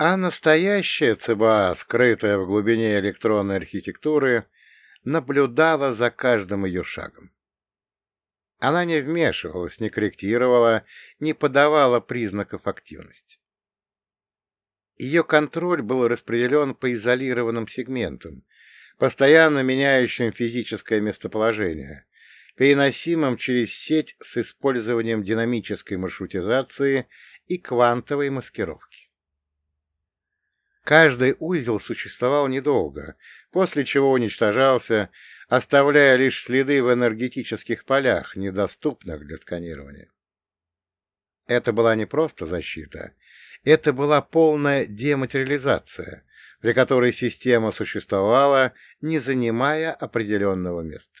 А настоящая ЦБА, скрытая в глубине электронной архитектуры, наблюдала за каждым ее шагом. Она не вмешивалась, не корректировала, не подавала признаков активности. Ее контроль был распределен по изолированным сегментам, постоянно меняющим физическое местоположение, переносимым через сеть с использованием динамической маршрутизации и квантовой маскировки. Каждый узел существовал недолго, после чего уничтожался, оставляя лишь следы в энергетических полях, недоступных для сканирования. Это была не просто защита, это была полная дематериализация, при которой система существовала, не занимая определенного места.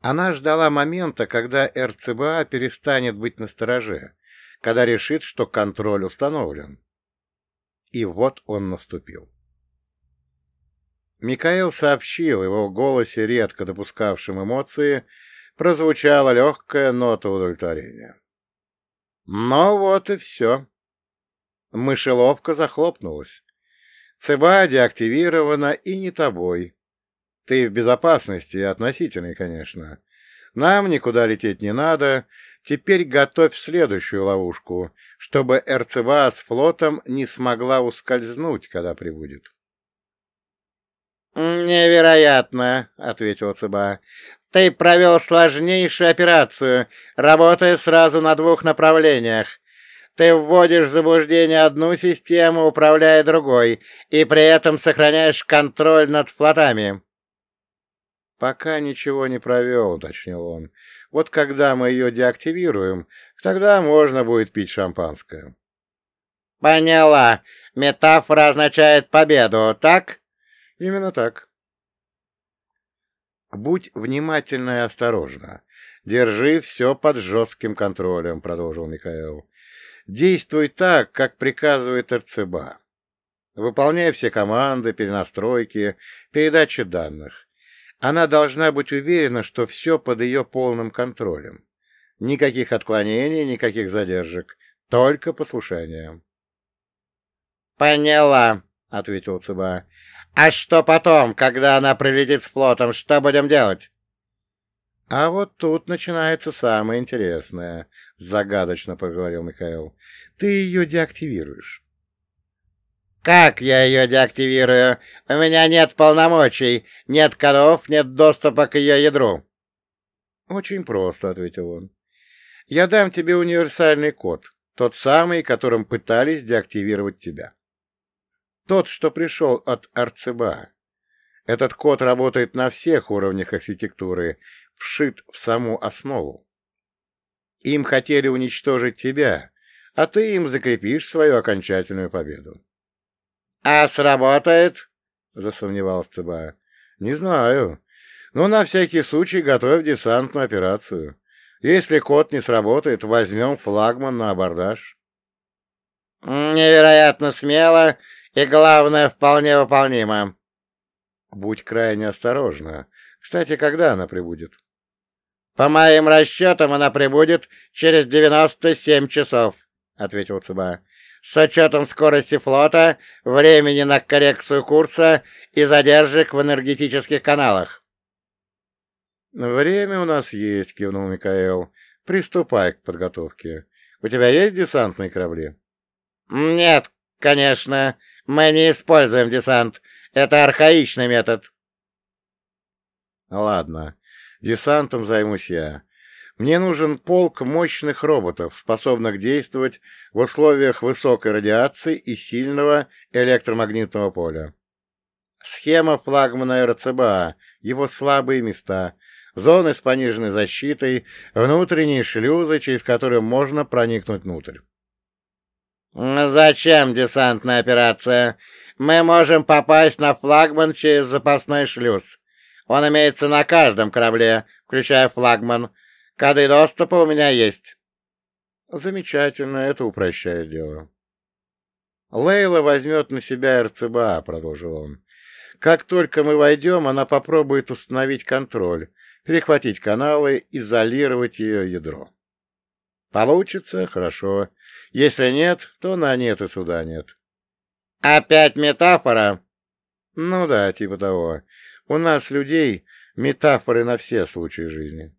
Она ждала момента, когда РЦБА перестанет быть настороже, когда решит, что контроль установлен. И вот он наступил. Микаэл сообщил, его в голосе, редко допускавшем эмоции, прозвучала легкая нота удовлетворения. Ну вот и все. Мышеловка захлопнулась. ЦБА деактивирована и не тобой. Ты в безопасности, относительной, конечно. Нам никуда лететь не надо. Теперь готовь следующую ловушку, чтобы РЦБА с флотом не смогла ускользнуть, когда прибудет. «Невероятно!» — ответил ЦБА. «Ты провел сложнейшую операцию, работая сразу на двух направлениях. Ты вводишь в заблуждение одну систему, управляя другой, и при этом сохраняешь контроль над флотами». «Пока ничего не провел», — уточнил он. «Вот когда мы ее деактивируем, тогда можно будет пить шампанское». «Поняла. Метафора означает победу, так?» Именно так. Будь внимательна и осторожна. Держи все под жестким контролем, продолжил Михаил. Действуй так, как приказывает РЦБА. Выполняй все команды, перенастройки, передачи данных. Она должна быть уверена, что все под ее полным контролем. Никаких отклонений, никаких задержек, только послушание. «Поняла», — ответил ЦБА. «А что потом, когда она прилетит с флотом, что будем делать?» «А вот тут начинается самое интересное», — загадочно проговорил Михаил. «Ты ее деактивируешь». «Как я ее деактивирую? У меня нет полномочий, нет кодов, нет доступа к ее ядру». «Очень просто», — ответил он. «Я дам тебе универсальный код, тот самый, которым пытались деактивировать тебя. Тот, что пришел от РЦБА. Этот код работает на всех уровнях архитектуры, вшит в саму основу. Им хотели уничтожить тебя, а ты им закрепишь свою окончательную победу. — А сработает? — засомневался ЦБА. — Не знаю. Но на всякий случай готовь десантную операцию. Если код не сработает, возьмем флагман на абордаж. — Невероятно смело и, главное, вполне выполнимо. Будь крайне осторожна. Кстати, когда она прибудет? По моим расчетам, она прибудет через 97 часов, ответил ЦБА. С учетом скорости флота, времени на коррекцию курса и задержек в энергетических каналах. «Время у нас есть», — кивнул Микаэл. «Приступай к подготовке. У тебя есть десантные корабли?» «Нет, конечно. Мы не используем десант. Это архаичный метод. Ладно, десантом займусь я. Мне нужен полк мощных роботов, способных действовать в условиях высокой радиации и сильного электромагнитного поля. Схема флагмана РЦБА, его слабые места, зоны с пониженной защитой, внутренние шлюзы, через которые можно проникнуть внутрь. «Зачем десантная операция? Мы можем попасть на флагман через запасной шлюз. Он имеется на каждом корабле, включая флагман. Коды доступа у меня есть». «Замечательно, это упрощает дело». «Лейла возьмет на себя РЦБА», — продолжил он. «Как только мы войдем, она попробует установить контроль, перехватить каналы, изолировать ее ядро». Получится — хорошо. Если нет, то на нет и суда нет. Опять метафора? Ну да, типа того. У нас, людей, метафоры на все случаи жизни.